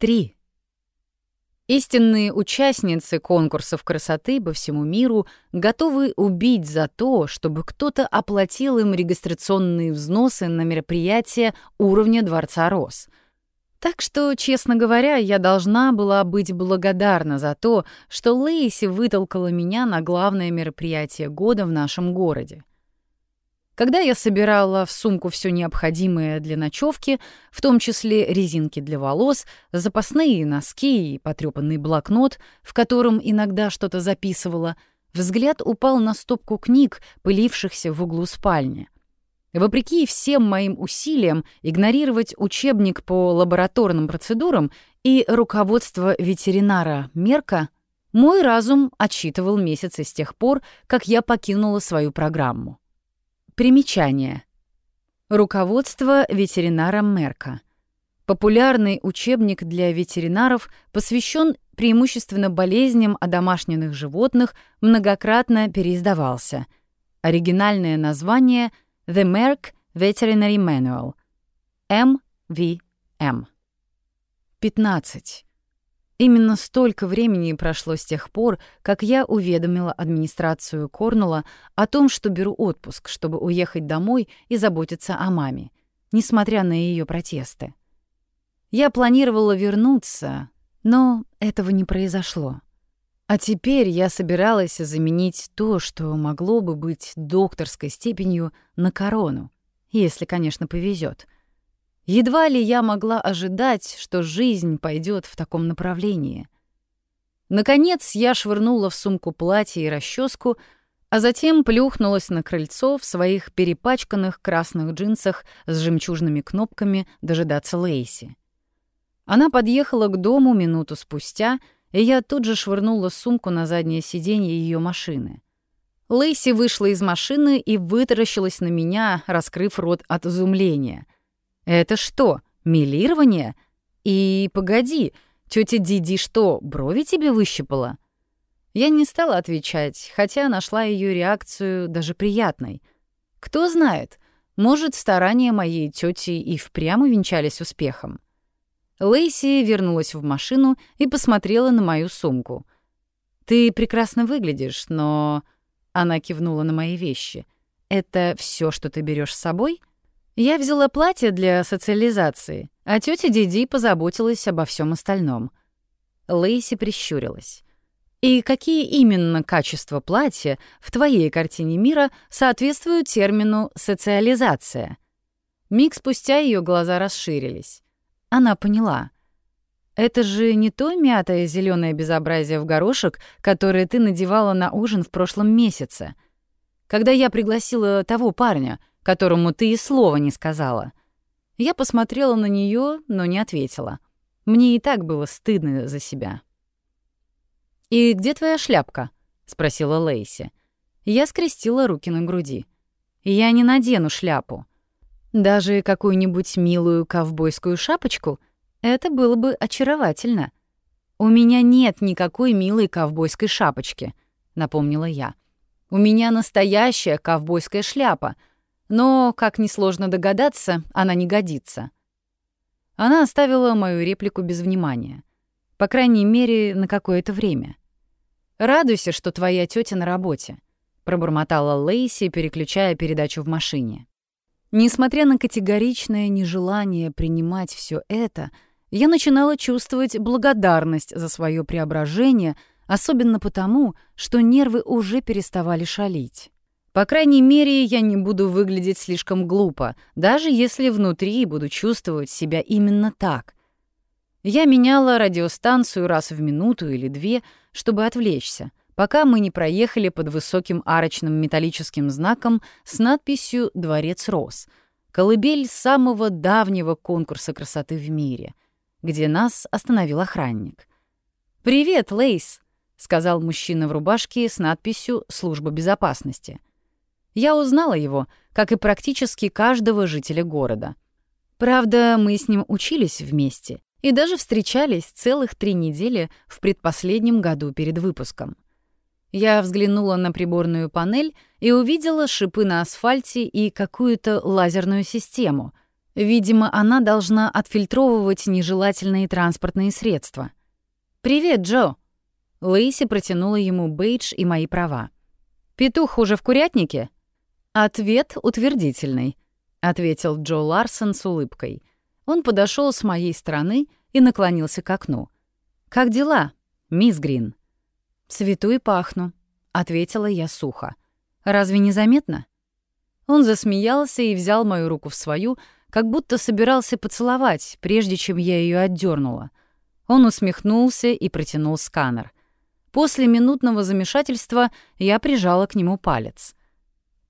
3. Истинные участницы конкурсов красоты по всему миру готовы убить за то, чтобы кто-то оплатил им регистрационные взносы на мероприятие уровня Дворца Рос. Так что, честно говоря, я должна была быть благодарна за то, что Лейси вытолкала меня на главное мероприятие года в нашем городе. Когда я собирала в сумку все необходимое для ночевки, в том числе резинки для волос, запасные носки и потрепанный блокнот, в котором иногда что-то записывала, взгляд упал на стопку книг, пылившихся в углу спальни. Вопреки всем моим усилиям игнорировать учебник по лабораторным процедурам и руководство ветеринара Мерка, мой разум отсчитывал месяцы с тех пор, как я покинула свою программу. Примечание. Руководство ветеринара Мерка. Популярный учебник для ветеринаров посвящен преимущественно болезням одомашненных животных, многократно переиздавался. Оригинальное название The Merck Veterinary Manual. MVM. 15. Именно столько времени прошло с тех пор, как я уведомила администрацию Корнула о том, что беру отпуск, чтобы уехать домой и заботиться о маме, несмотря на ее протесты. Я планировала вернуться, но этого не произошло. А теперь я собиралась заменить то, что могло бы быть докторской степенью, на корону, если, конечно, повезет — Едва ли я могла ожидать, что жизнь пойдет в таком направлении. Наконец я швырнула в сумку платье и расческу, а затем плюхнулась на крыльцо в своих перепачканных красных джинсах с жемчужными кнопками дожидаться Лейси. Она подъехала к дому минуту спустя, и я тут же швырнула сумку на заднее сиденье ее машины. Лейси вышла из машины и вытаращилась на меня, раскрыв рот от изумления — это что, милирование? И погоди, тетя Диди что, брови тебе выщипала? Я не стала отвечать, хотя нашла ее реакцию даже приятной. Кто знает, может, старания моей тети и впрямь венчались успехом. Лейси вернулась в машину и посмотрела на мою сумку. «Ты прекрасно выглядишь, но...» Она кивнула на мои вещи. «Это все, что ты берешь с собой?» Я взяла платье для социализации, а тетя Диди позаботилась обо всем остальном. Лейси прищурилась. И какие именно качества платья в твоей картине мира соответствуют термину «социализация»? Миг спустя ее глаза расширились. Она поняла. Это же не то мятое зеленое безобразие в горошек, которое ты надевала на ужин в прошлом месяце. Когда я пригласила того парня — которому ты и слова не сказала. Я посмотрела на нее, но не ответила. Мне и так было стыдно за себя. «И где твоя шляпка?» — спросила Лейси. Я скрестила руки на груди. «Я не надену шляпу. Даже какую-нибудь милую ковбойскую шапочку — это было бы очаровательно. У меня нет никакой милой ковбойской шапочки», — напомнила я. «У меня настоящая ковбойская шляпа — но, как несложно догадаться, она не годится. Она оставила мою реплику без внимания. По крайней мере, на какое-то время. «Радуйся, что твоя тетя на работе», — пробормотала Лейси, переключая передачу в машине. Несмотря на категоричное нежелание принимать все это, я начинала чувствовать благодарность за свое преображение, особенно потому, что нервы уже переставали шалить. По крайней мере, я не буду выглядеть слишком глупо, даже если внутри буду чувствовать себя именно так. Я меняла радиостанцию раз в минуту или две, чтобы отвлечься, пока мы не проехали под высоким арочным металлическим знаком с надписью «Дворец Рос», колыбель самого давнего конкурса красоты в мире, где нас остановил охранник. «Привет, Лейс», — сказал мужчина в рубашке с надписью «Служба безопасности». Я узнала его, как и практически каждого жителя города. Правда, мы с ним учились вместе и даже встречались целых три недели в предпоследнем году перед выпуском. Я взглянула на приборную панель и увидела шипы на асфальте и какую-то лазерную систему. Видимо, она должна отфильтровывать нежелательные транспортные средства. «Привет, Джо!» Лейси протянула ему бейдж и мои права. «Петух уже в курятнике?» «Ответ утвердительный», — ответил Джо Ларсон с улыбкой. Он подошел с моей стороны и наклонился к окну. «Как дела, мисс Грин?» «Цвету и пахну», — ответила я сухо. «Разве не заметно?» Он засмеялся и взял мою руку в свою, как будто собирался поцеловать, прежде чем я ее отдернула. Он усмехнулся и протянул сканер. После минутного замешательства я прижала к нему палец.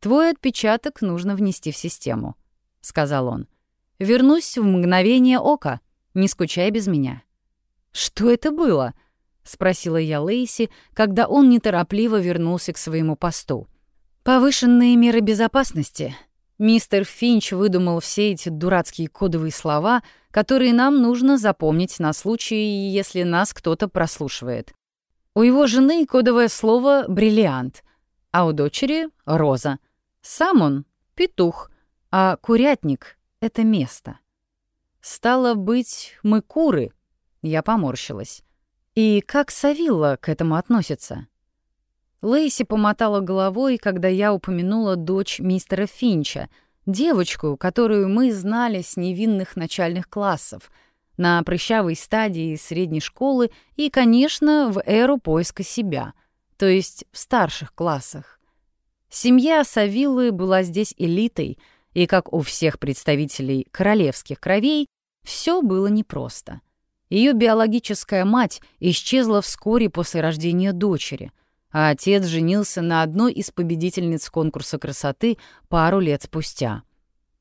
«Твой отпечаток нужно внести в систему», — сказал он. «Вернусь в мгновение ока. Не скучай без меня». «Что это было?» — спросила я Лейси, когда он неторопливо вернулся к своему посту. «Повышенные меры безопасности», Мистер Финч выдумал все эти дурацкие кодовые слова, которые нам нужно запомнить на случай, если нас кто-то прослушивает. У его жены кодовое слово «бриллиант», а у дочери — «роза». Сам он — петух, а курятник — это место. Стало быть, мы куры. Я поморщилась. И как Савилла к этому относится? Лейси помотала головой, когда я упомянула дочь мистера Финча, девочку, которую мы знали с невинных начальных классов, на прыщавой стадии средней школы и, конечно, в эру поиска себя, то есть в старших классах. Семья Савиллы была здесь элитой, и, как у всех представителей королевских кровей, все было непросто. Ее биологическая мать исчезла вскоре после рождения дочери — а отец женился на одной из победительниц конкурса красоты пару лет спустя.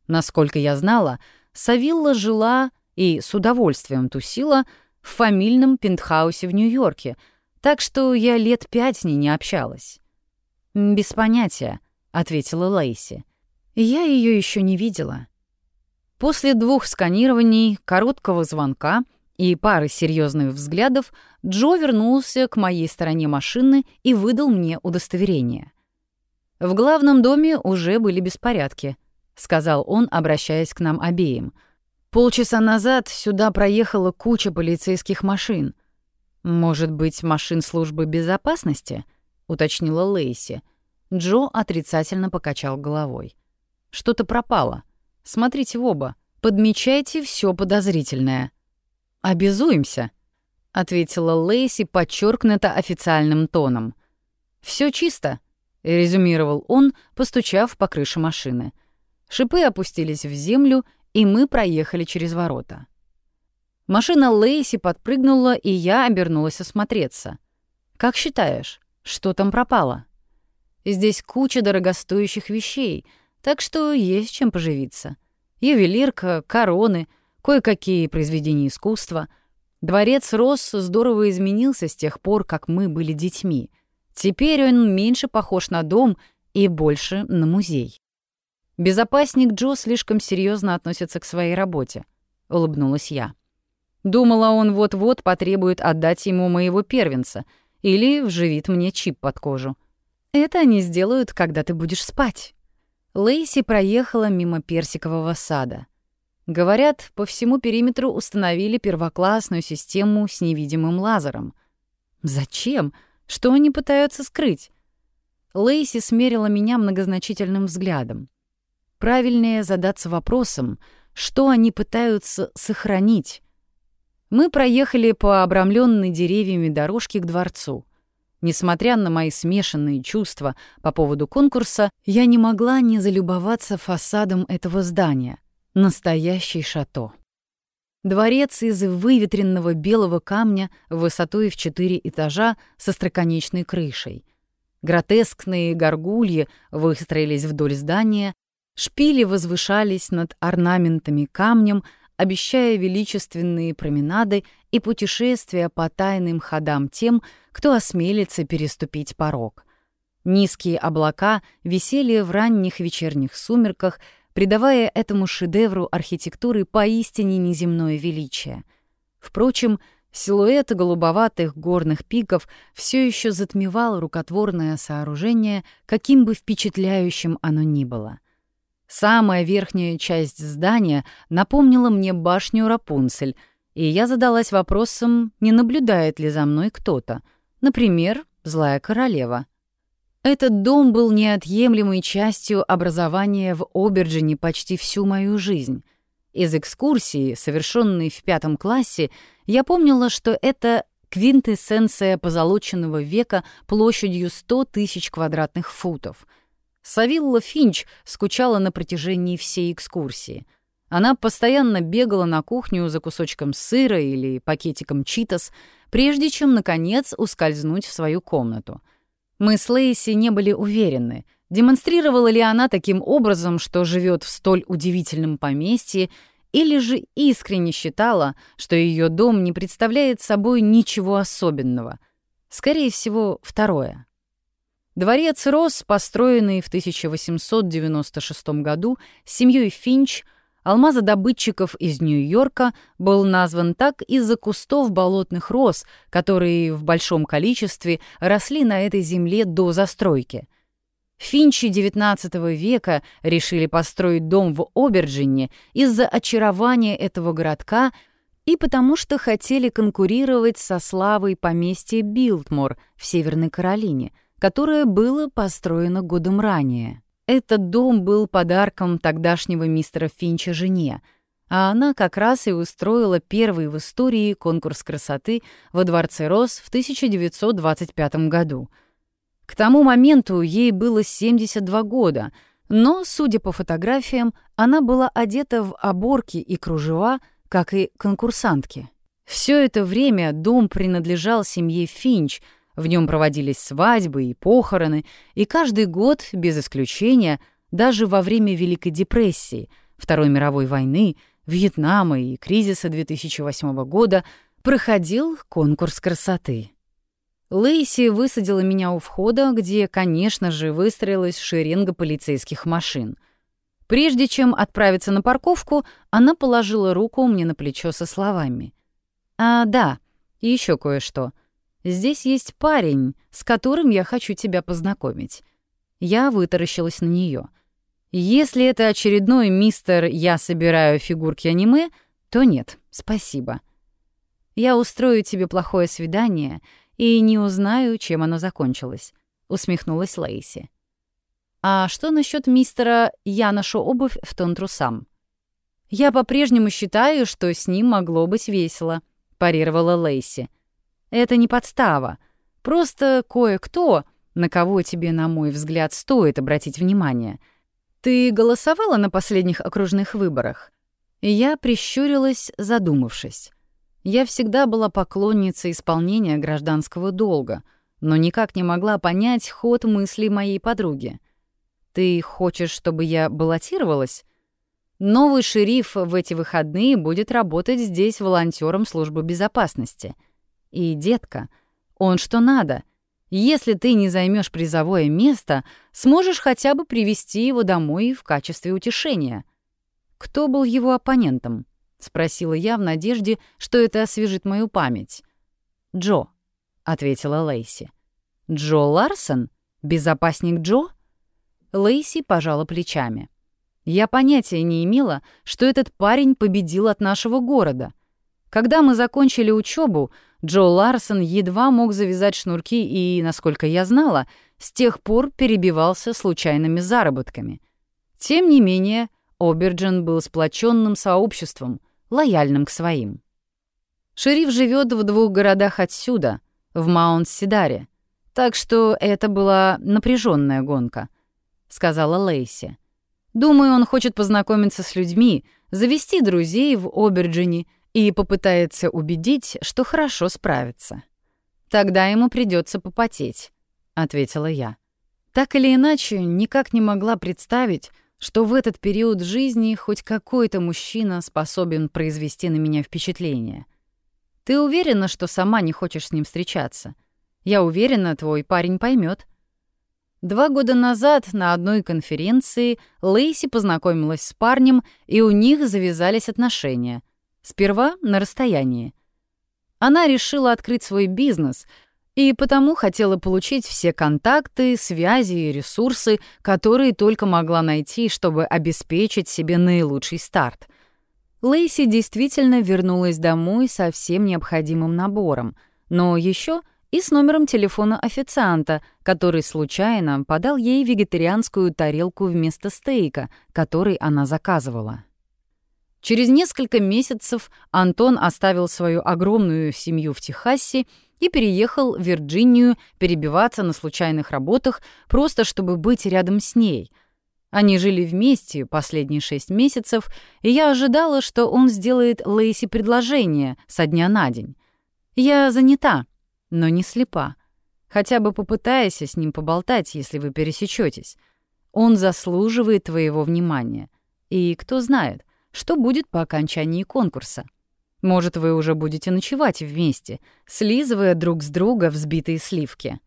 Насколько я знала, Савилла жила и с удовольствием тусила в фамильном пентхаусе в Нью-Йорке, так что я лет пять с ней не общалась. «Без понятия», — ответила Лейси. «Я ее еще не видела». После двух сканирований, короткого звонка — и пары серьезных взглядов Джо вернулся к моей стороне машины и выдал мне удостоверение. «В главном доме уже были беспорядки», — сказал он, обращаясь к нам обеим. «Полчаса назад сюда проехала куча полицейских машин. Может быть, машин службы безопасности?» — уточнила Лейси. Джо отрицательно покачал головой. «Что-то пропало. Смотрите в оба. Подмечайте все подозрительное». «Обязуемся», — ответила Лейси подчеркнуто официальным тоном. Все чисто», — резюмировал он, постучав по крыше машины. Шипы опустились в землю, и мы проехали через ворота. Машина Лейси подпрыгнула, и я обернулась осмотреться. «Как считаешь, что там пропало?» «Здесь куча дорогостоящих вещей, так что есть чем поживиться. Ювелирка, короны — кое-какие произведения искусства. Дворец Рос здорово изменился с тех пор, как мы были детьми. Теперь он меньше похож на дом и больше на музей. Безопасник Джо слишком серьезно относится к своей работе, улыбнулась я. Думала, он вот-вот потребует отдать ему моего первенца или вживит мне чип под кожу. Это они сделают, когда ты будешь спать. Лейси проехала мимо персикового сада. Говорят, по всему периметру установили первоклассную систему с невидимым лазером. Зачем? Что они пытаются скрыть? Лейси смерила меня многозначительным взглядом. Правильнее задаться вопросом, что они пытаются сохранить. Мы проехали по обрамленной деревьями дорожке к дворцу. Несмотря на мои смешанные чувства по поводу конкурса, я не могла не залюбоваться фасадом этого здания — Настоящий шато. Дворец из выветренного белого камня высотой в четыре этажа со строконечной крышей. Гротескные горгульи выстроились вдоль здания, шпили возвышались над орнаментами камнем, обещая величественные променады и путешествия по тайным ходам тем, кто осмелится переступить порог. Низкие облака висели в ранних вечерних сумерках — придавая этому шедевру архитектуры поистине неземное величие. Впрочем, силуэт голубоватых горных пиков все еще затмевал рукотворное сооружение, каким бы впечатляющим оно ни было. Самая верхняя часть здания напомнила мне башню Рапунцель, и я задалась вопросом, не наблюдает ли за мной кто-то, например, злая королева. Этот дом был неотъемлемой частью образования в Оберджине почти всю мою жизнь. Из экскурсии, совершенной в пятом классе, я помнила, что это квинтэссенция позолоченного века площадью 100 тысяч квадратных футов. Савилла Финч скучала на протяжении всей экскурсии. Она постоянно бегала на кухню за кусочком сыра или пакетиком читос, прежде чем, наконец, ускользнуть в свою комнату. Мы с Лейси не были уверены, демонстрировала ли она таким образом, что живет в столь удивительном поместье, или же искренне считала, что ее дом не представляет собой ничего особенного. Скорее всего, второе. Дворец Рос, построенный в 1896 году семьей Финч, алмазодобытчиков из Нью-Йорка, был назван так из-за кустов болотных роз, которые в большом количестве росли на этой земле до застройки — Финчи XIX века решили построить дом в Оберджине из-за очарования этого городка и потому что хотели конкурировать со славой поместья Билтмор в Северной Каролине, которое было построено годом ранее. Этот дом был подарком тогдашнего мистера Финча жене, а она как раз и устроила первый в истории конкурс красоты во Дворце Рос в 1925 году — к тому моменту ей было 72 года, но, судя по фотографиям, она была одета в оборки и кружева, как и конкурсантки. Все это время дом принадлежал семье Финч, в нем проводились свадьбы и похороны, и каждый год, без исключения, даже во время Великой депрессии, Второй мировой войны, Вьетнама и кризиса 2008 года, проходил конкурс красоты. Лейси высадила меня у входа, где, конечно же, выстроилась шеренга полицейских машин. Прежде чем отправиться на парковку, она положила руку мне на плечо со словами. «А, да, и еще кое-что. Здесь есть парень, с которым я хочу тебя познакомить». Я вытаращилась на нее. Если это очередной мистер «Я собираю фигурки аниме», то нет, спасибо. Я устрою тебе плохое свидание — и не узнаю, чем оно закончилось», — усмехнулась Лейси. «А что насчет мистера «Я ношу обувь в тон трусам»?» «Я по-прежнему считаю, что с ним могло быть весело», — парировала Лейси. «Это не подстава. Просто кое-кто, на кого тебе, на мой взгляд, стоит обратить внимание. Ты голосовала на последних окружных выборах?» Я прищурилась, задумавшись. Я всегда была поклонницей исполнения гражданского долга, но никак не могла понять ход мыслей моей подруги. «Ты хочешь, чтобы я баллотировалась?» Новый шериф в эти выходные будет работать здесь волонтером службы безопасности. И, детка, он что надо. Если ты не займешь призовое место, сможешь хотя бы привести его домой в качестве утешения. Кто был его оппонентом? — спросила я в надежде, что это освежит мою память. «Джо», — ответила Лейси. «Джо Ларсон? Безопасник Джо?» Лейси пожала плечами. Я понятия не имела, что этот парень победил от нашего города. Когда мы закончили учебу, Джо Ларсон едва мог завязать шнурки и, насколько я знала, с тех пор перебивался случайными заработками. Тем не менее, Оберджин был сплоченным сообществом, лояльным к своим. Шериф живет в двух городах отсюда, в Маунт-Сидаре, так что это была напряженная гонка, сказала Лейси. Думаю, он хочет познакомиться с людьми, завести друзей в Оберджине и попытается убедить, что хорошо справится. Тогда ему придется попотеть, ответила я. Так или иначе, никак не могла представить, что в этот период жизни хоть какой-то мужчина способен произвести на меня впечатление. Ты уверена, что сама не хочешь с ним встречаться? Я уверена, твой парень поймет. Два года назад на одной конференции Лейси познакомилась с парнем, и у них завязались отношения. Сперва на расстоянии. Она решила открыть свой бизнес, и потому хотела получить все контакты, связи и ресурсы, которые только могла найти, чтобы обеспечить себе наилучший старт. Лейси действительно вернулась домой со всем необходимым набором, но еще и с номером телефона официанта, который случайно подал ей вегетарианскую тарелку вместо стейка, который она заказывала. Через несколько месяцев Антон оставил свою огромную семью в Техасе и переехал в Вирджинию перебиваться на случайных работах, просто чтобы быть рядом с ней. Они жили вместе последние шесть месяцев, и я ожидала, что он сделает Лейси предложение со дня на день. Я занята, но не слепа. Хотя бы попытайся с ним поболтать, если вы пересечетесь. Он заслуживает твоего внимания. И кто знает, что будет по окончании конкурса. Может, вы уже будете ночевать вместе, слизывая друг с друга взбитые сливки.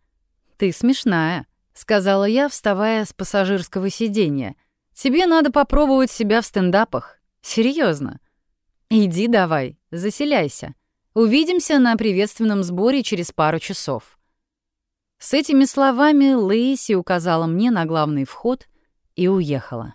«Ты смешная», — сказала я, вставая с пассажирского сиденья. «Тебе надо попробовать себя в стендапах. Серьезно. Иди давай, заселяйся. Увидимся на приветственном сборе через пару часов». С этими словами Лейси указала мне на главный вход и уехала.